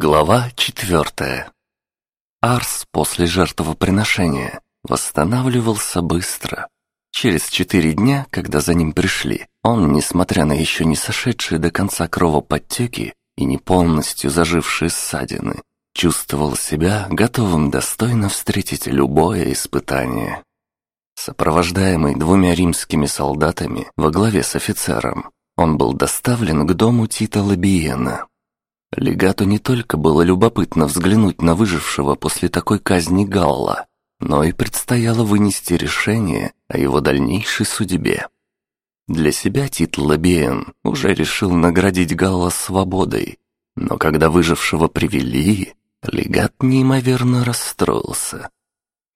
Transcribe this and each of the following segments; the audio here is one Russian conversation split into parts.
Глава четвертая. Арс после жертвоприношения восстанавливался быстро. Через четыре дня, когда за ним пришли, он, несмотря на еще не сошедшие до конца кровоподтеки и не полностью зажившие ссадины, чувствовал себя готовым достойно встретить любое испытание. Сопровождаемый двумя римскими солдатами во главе с офицером, он был доставлен к дому Тита Лабиена, Легату не только было любопытно взглянуть на выжившего после такой казни Галла, но и предстояло вынести решение о его дальнейшей судьбе. Для себя Тит Лабиен уже решил наградить Галла свободой, но когда выжившего привели, легат неимоверно расстроился.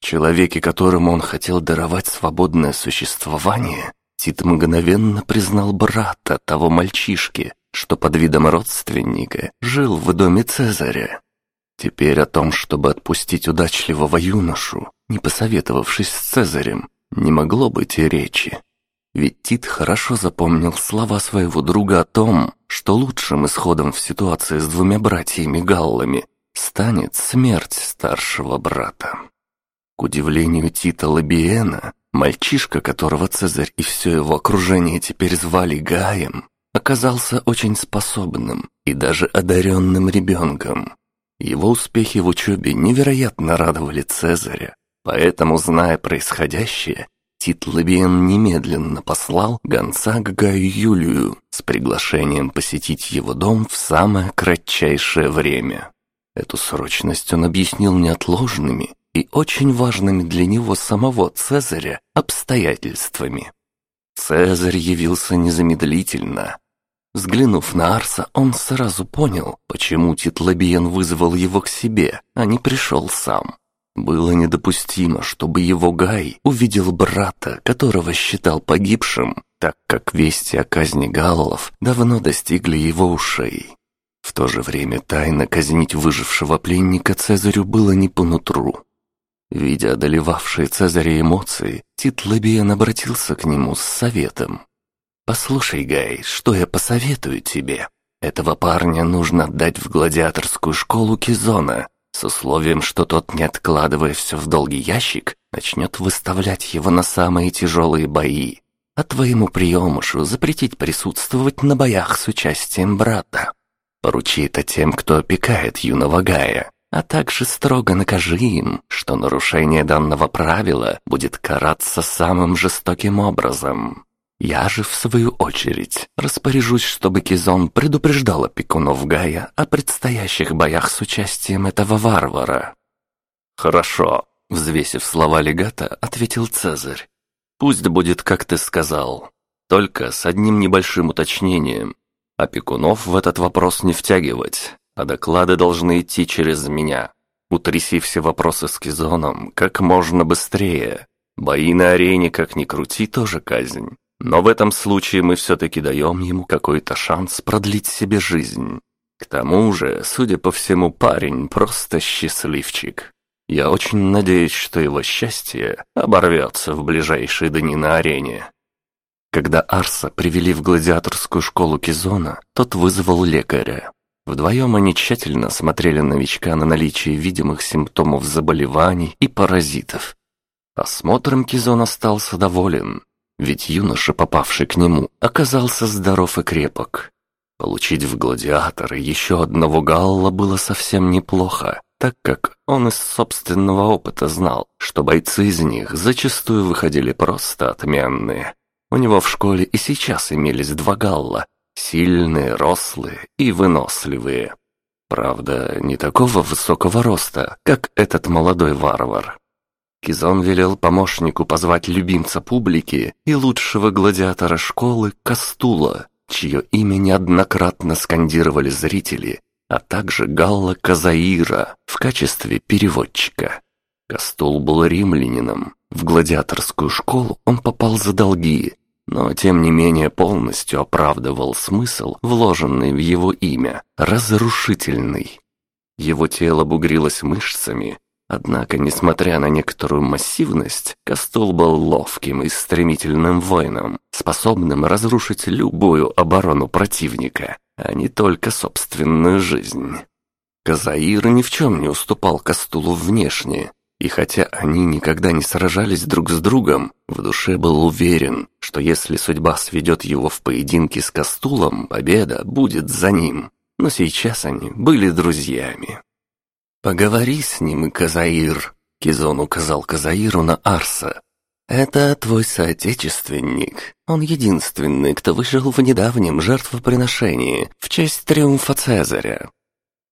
Человеке, которому он хотел даровать свободное существование, Тит мгновенно признал брата того мальчишки, что под видом родственника жил в доме Цезаря. Теперь о том, чтобы отпустить удачливого юношу, не посоветовавшись с Цезарем, не могло быть и речи. Ведь Тит хорошо запомнил слова своего друга о том, что лучшим исходом в ситуации с двумя братьями Галлами станет смерть старшего брата. К удивлению Тита Лабиена, мальчишка, которого Цезарь и все его окружение теперь звали Гаем, оказался очень способным и даже одаренным ребенком. Его успехи в учебе невероятно радовали Цезаря, поэтому, зная происходящее, Тит Лабиен немедленно послал гонца к Гаю Юлию с приглашением посетить его дом в самое кратчайшее время. Эту срочность он объяснил неотложными и очень важными для него самого Цезаря обстоятельствами. Цезарь явился незамедлительно. Взглянув на Арса, он сразу понял, почему Титлабиен вызвал его к себе, а не пришел сам. Было недопустимо, чтобы его Гай увидел брата, которого считал погибшим, так как вести о казни галлов давно достигли его ушей. В то же время тайно казнить выжившего пленника Цезарю было не по нутру. Видя одолевавшие Цезаря эмоции, Тит Лабиен обратился к нему с советом. «Послушай, Гай, что я посоветую тебе? Этого парня нужно отдать в гладиаторскую школу Кизона, с условием, что тот, не откладывая все в долгий ящик, начнет выставлять его на самые тяжелые бои. А твоему приемышу запретить присутствовать на боях с участием брата. Поручи это тем, кто опекает юного Гая, а также строго накажи им, что нарушение данного правила будет караться самым жестоким образом. Я же, в свою очередь, распоряжусь, чтобы Кизон предупреждал опекунов Гая о предстоящих боях с участием этого варвара. «Хорошо», — взвесив слова легата, ответил Цезарь. «Пусть будет, как ты сказал, только с одним небольшим уточнением. Опекунов в этот вопрос не втягивать, а доклады должны идти через меня. Утряси все вопросы с Кизоном как можно быстрее. Бои на арене, как ни крути, тоже казнь. Но в этом случае мы все-таки даем ему какой-то шанс продлить себе жизнь. К тому же, судя по всему, парень просто счастливчик. Я очень надеюсь, что его счастье оборвется в ближайшие дни на арене. Когда Арса привели в гладиаторскую школу Кизона, тот вызвал лекаря. Вдвоем они тщательно смотрели новичка на наличие видимых симптомов заболеваний и паразитов. Осмотром Кизон остался доволен, ведь юноша, попавший к нему, оказался здоров и крепок. Получить в гладиаторы еще одного галла было совсем неплохо, так как он из собственного опыта знал, что бойцы из них зачастую выходили просто отменные. У него в школе и сейчас имелись два галла, Сильные, рослые и выносливые. Правда, не такого высокого роста, как этот молодой варвар. Кизон велел помощнику позвать любимца публики и лучшего гладиатора школы Кастула, чье имя неоднократно скандировали зрители, а также Галла Казаира в качестве переводчика. Кастул был римлянином. В гладиаторскую школу он попал за долги но тем не менее полностью оправдывал смысл, вложенный в его имя, разрушительный. Его тело бугрилось мышцами, однако, несмотря на некоторую массивность, Кастул был ловким и стремительным воином, способным разрушить любую оборону противника, а не только собственную жизнь. Казаир ни в чем не уступал Кастулу внешне, и хотя они никогда не сражались друг с другом, в душе был уверен, что если судьба сведет его в поединке с Кастулом, победа будет за ним. Но сейчас они были друзьями. «Поговори с ним, Казаир», — Кизон указал Казаиру на Арса. «Это твой соотечественник. Он единственный, кто выжил в недавнем жертвоприношении в честь триумфа Цезаря.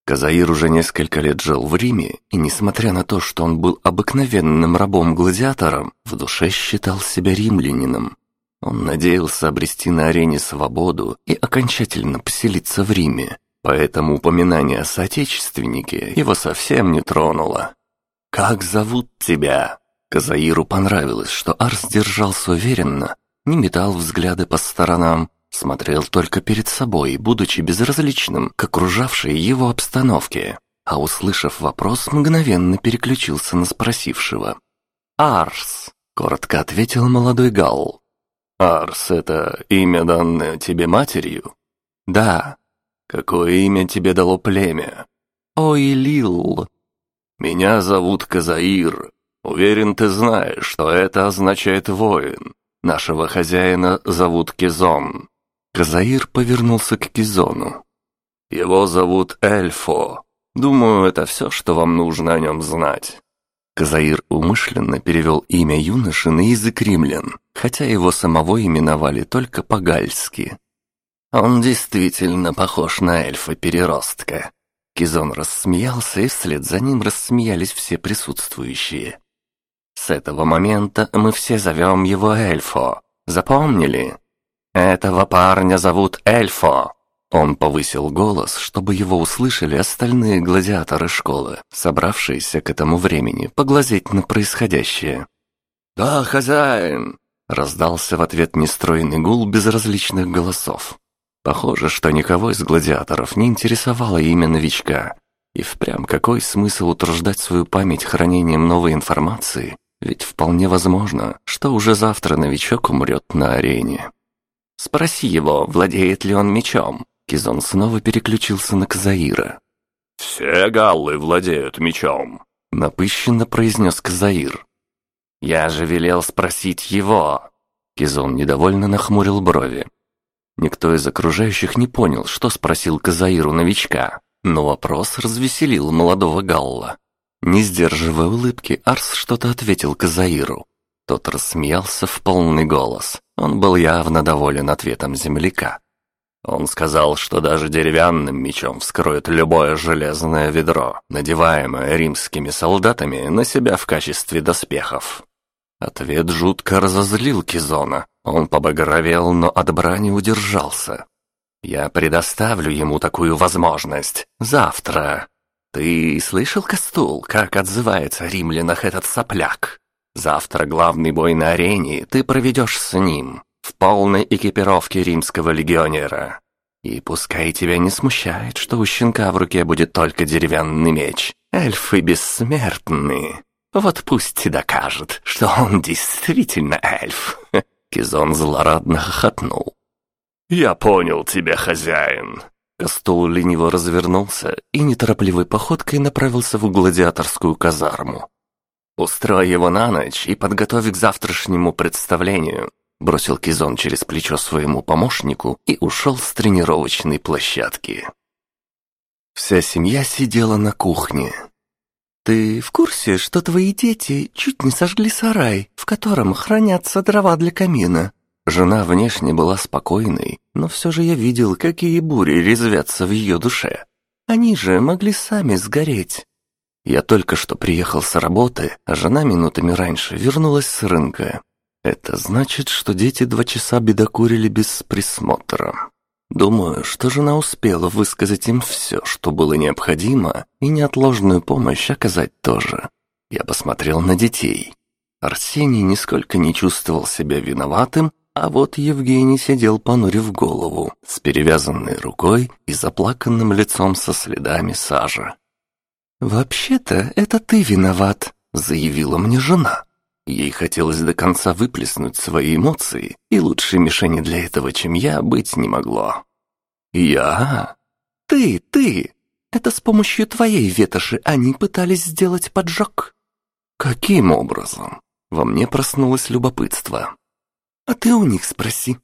Казаир уже несколько лет жил в Риме, и несмотря на то, что он был обыкновенным рабом-гладиатором, в душе считал себя римлянином. Он надеялся обрести на арене свободу и окончательно поселиться в Риме, поэтому упоминание о соотечественнике его совсем не тронуло. «Как зовут тебя?» Казаиру понравилось, что Арс держался уверенно, не метал взгляды по сторонам, Смотрел только перед собой, будучи безразличным к окружавшей его обстановке, а услышав вопрос, мгновенно переключился на спросившего. «Арс», — коротко ответил молодой Галл. «Арс — это имя, данное тебе матерью?» «Да». «Какое имя тебе дало племя?» «Ой, Лил». «Меня зовут Казаир. Уверен, ты знаешь, что это означает воин. Нашего хозяина зовут Кизон. Казаир повернулся к Кизону. «Его зовут Эльфо. Думаю, это все, что вам нужно о нем знать». Казаир умышленно перевел имя юноши на язык римлян, хотя его самого именовали только по-гальски. «Он действительно похож на эльфа-переростка». Кизон рассмеялся, и вслед за ним рассмеялись все присутствующие. «С этого момента мы все зовем его Эльфо. Запомнили?» «Этого парня зовут Эльфо!» Он повысил голос, чтобы его услышали остальные гладиаторы школы, собравшиеся к этому времени поглазеть на происходящее. «Да, хозяин!» — раздался в ответ нестройный гул безразличных голосов. Похоже, что никого из гладиаторов не интересовало имя новичка. И впрямь какой смысл утруждать свою память хранением новой информации? Ведь вполне возможно, что уже завтра новичок умрет на арене. Спроси его, владеет ли он мечом». Кизон снова переключился на Казаира. «Все галлы владеют мечом», — напыщенно произнес Казаир. «Я же велел спросить его!» Кизон недовольно нахмурил брови. Никто из окружающих не понял, что спросил Казаиру новичка, но вопрос развеселил молодого Галла. Не сдерживая улыбки, Арс что-то ответил Казаиру. Тот рассмеялся в полный голос. Он был явно доволен ответом земляка. Он сказал, что даже деревянным мечом вскроет любое железное ведро, надеваемое римскими солдатами на себя в качестве доспехов. Ответ жутко разозлил Кизона. Он побагровел, но от брани удержался. «Я предоставлю ему такую возможность. Завтра. Ты слышал, Кастул, как отзывается римлянах этот сопляк?» Завтра главный бой на арене ты проведешь с ним, в полной экипировке римского легионера. И пускай тебя не смущает, что у щенка в руке будет только деревянный меч. Эльфы бессмертны. Вот пусть и докажет, что он действительно эльф. Кизон злорадно хохотнул. «Я понял тебя, хозяин». Кастул лениво развернулся и неторопливой походкой направился в гладиаторскую казарму. «Устрой его на ночь и подготовь к завтрашнему представлению», бросил Кизон через плечо своему помощнику и ушел с тренировочной площадки. Вся семья сидела на кухне. «Ты в курсе, что твои дети чуть не сожгли сарай, в котором хранятся дрова для камина?» Жена внешне была спокойной, но все же я видел, какие бури резвятся в ее душе. Они же могли сами сгореть. Я только что приехал с работы, а жена минутами раньше вернулась с рынка. Это значит, что дети два часа бедокурили без присмотра. Думаю, что жена успела высказать им все, что было необходимо, и неотложную помощь оказать тоже. Я посмотрел на детей. Арсений нисколько не чувствовал себя виноватым, а вот Евгений сидел понурив голову, с перевязанной рукой и заплаканным лицом со следами сажи. «Вообще-то это ты виноват», — заявила мне жена. Ей хотелось до конца выплеснуть свои эмоции, и лучшей мишени для этого, чем я, быть не могло. «Я? Ты, ты! Это с помощью твоей ветоши они пытались сделать поджог». «Каким образом?» Во мне проснулось любопытство. «А ты у них спроси».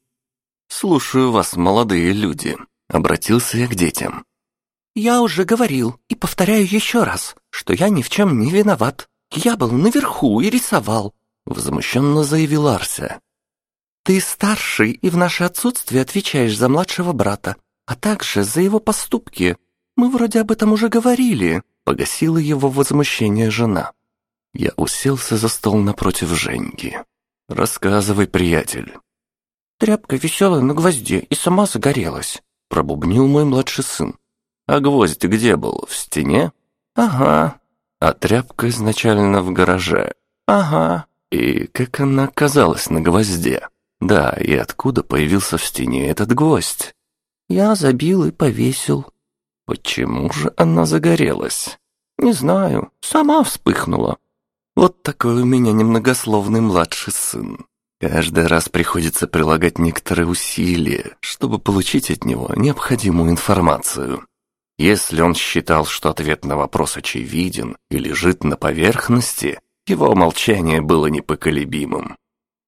«Слушаю вас, молодые люди», — обратился я к детям. «Я уже говорил и повторяю еще раз, что я ни в чем не виноват. Я был наверху и рисовал», — возмущенно заявил Арся. «Ты старший и в наше отсутствие отвечаешь за младшего брата, а также за его поступки. Мы вроде об этом уже говорили», — погасила его возмущение жена. Я уселся за стол напротив Женьки. «Рассказывай, приятель». «Тряпка висела на гвозде и сама загорелась», — пробубнил мой младший сын. «А гвоздь где был? В стене?» «Ага». «А тряпка изначально в гараже?» «Ага». «И как она оказалась на гвозде?» «Да, и откуда появился в стене этот гвоздь?» «Я забил и повесил». «Почему же она загорелась?» «Не знаю, сама вспыхнула». Вот такой у меня немногословный младший сын. Каждый раз приходится прилагать некоторые усилия, чтобы получить от него необходимую информацию. Если он считал, что ответ на вопрос очевиден и лежит на поверхности, его молчание было непоколебимым.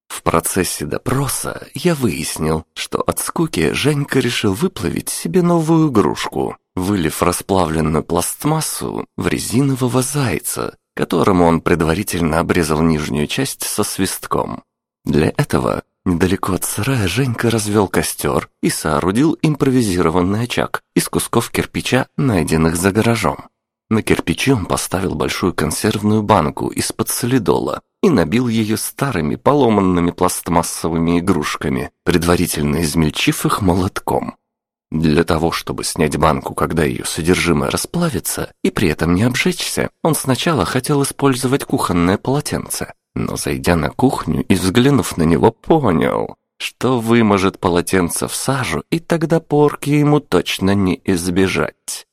В процессе допроса я выяснил, что от скуки Женька решил выплавить себе новую игрушку, вылив расплавленную пластмассу в резинового зайца, которому он предварительно обрезал нижнюю часть со свистком. Для этого недалеко от сарая Женька развел костер и соорудил импровизированный очаг из кусков кирпича, найденных за гаражом. На кирпиче он поставил большую консервную банку из-под солидола и набил ее старыми поломанными пластмассовыми игрушками, предварительно измельчив их молотком. Для того, чтобы снять банку, когда ее содержимое расплавится, и при этом не обжечься, он сначала хотел использовать кухонное полотенце, но зайдя на кухню и взглянув на него, понял, что выможет полотенце в сажу, и тогда порки ему точно не избежать.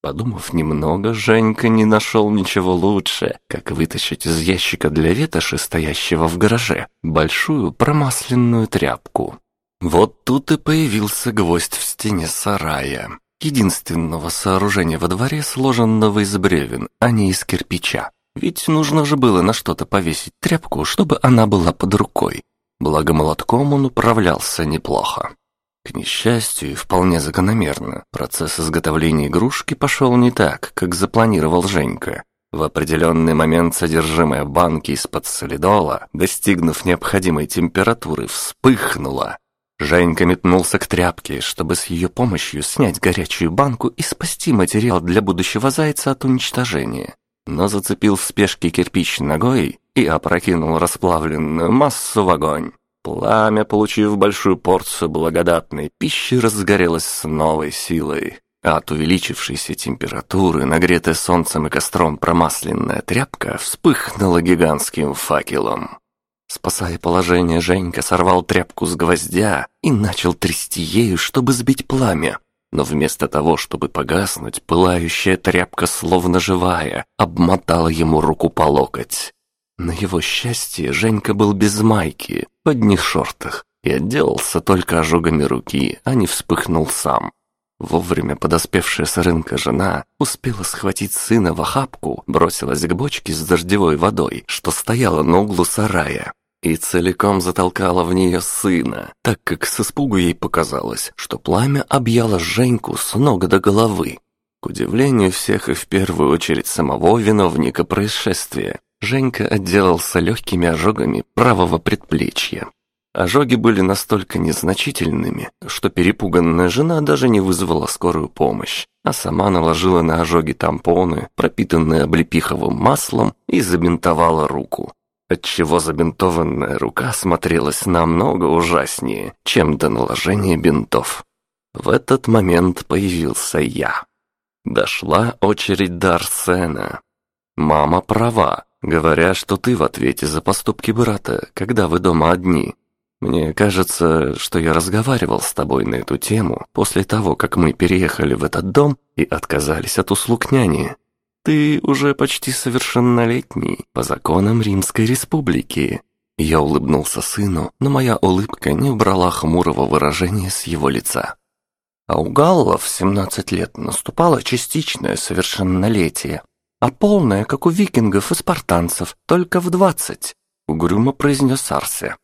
Подумав немного, Женька не нашел ничего лучше, как вытащить из ящика для ветоши, стоящего в гараже, большую промасленную тряпку. Вот тут и появился гвоздь в стене сарая, единственного сооружения во дворе, сложенного из бревен, а не из кирпича. Ведь нужно же было на что-то повесить тряпку, чтобы она была под рукой. Благо молотком он управлялся неплохо. К несчастью, и вполне закономерно, процесс изготовления игрушки пошел не так, как запланировал Женька. В определенный момент содержимое банки из-под солидола, достигнув необходимой температуры, вспыхнуло, Женька метнулся к тряпке, чтобы с ее помощью снять горячую банку и спасти материал для будущего зайца от уничтожения. Но зацепил в спешке кирпич ногой и опрокинул расплавленную массу в огонь. Пламя, получив большую порцию благодатной пищи, разгорелось с новой силой. От увеличившейся температуры, нагретая солнцем и костром промасленная тряпка, вспыхнула гигантским факелом. Спасая положение, Женька сорвал тряпку с гвоздя и начал трясти ею, чтобы сбить пламя. Но вместо того, чтобы погаснуть, пылающая тряпка, словно живая, обмотала ему руку по локоть. На его счастье Женька был без майки, в одних шортах, и отделался только ожогами руки, а не вспыхнул сам. Вовремя подоспевшая с рынка жена успела схватить сына в охапку, бросилась к бочке с дождевой водой, что стояла на углу сарая, и целиком затолкала в нее сына, так как с испугу ей показалось, что пламя объяло Женьку с ног до головы. К удивлению всех и в первую очередь самого виновника происшествия, Женька отделался легкими ожогами правого предплечья. Ожоги были настолько незначительными, что перепуганная жена даже не вызвала скорую помощь, а сама наложила на ожоги тампоны, пропитанные облепиховым маслом, и забинтовала руку отчего забинтованная рука смотрелась намного ужаснее, чем до наложения бинтов. В этот момент появился я. Дошла очередь до Арсена. Мама права, говоря, что ты в ответе за поступки брата, когда вы дома одни. Мне кажется, что я разговаривал с тобой на эту тему после того, как мы переехали в этот дом и отказались от услуг няни. Ты уже почти совершеннолетний по законам Римской Республики. Я улыбнулся сыну, но моя улыбка не убрала хмурого выражения с его лица. А у Галла в 17 лет наступало частичное совершеннолетие, а полное, как у викингов и спартанцев, только в 20, угрюмо произнес Арсе.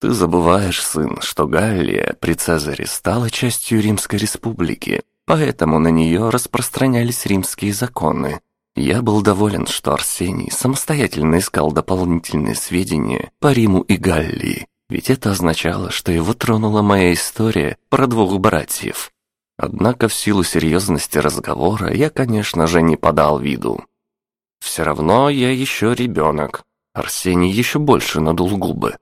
Ты забываешь, сын, что Галлия при Цезаре стала частью Римской республики, поэтому на нее распространялись римские законы. Я был доволен, что Арсений самостоятельно искал дополнительные сведения по Риму и Галлии, ведь это означало, что его тронула моя история про двух братьев. Однако в силу серьезности разговора я, конечно же, не подал виду. Все равно я еще ребенок. Арсений еще больше надул губы.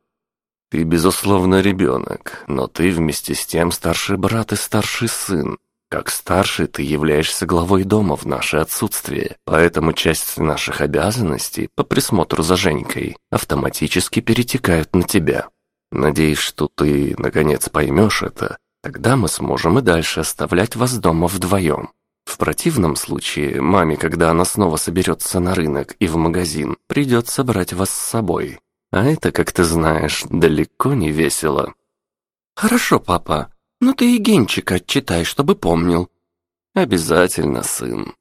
Ты, безусловно, ребенок, но ты вместе с тем старший брат и старший сын. Как старший ты являешься главой дома в наше отсутствие, поэтому часть наших обязанностей по присмотру за Женькой автоматически перетекают на тебя. Надеюсь, что ты, наконец, поймешь это Тогда мы сможем и дальше оставлять вас дома вдвоем. В противном случае, маме, когда она снова соберется на рынок и в магазин, придется брать вас с собой. А это, как ты знаешь, далеко не весело. Хорошо, папа, но ты и Генчика отчитай, чтобы помнил. Обязательно, сын.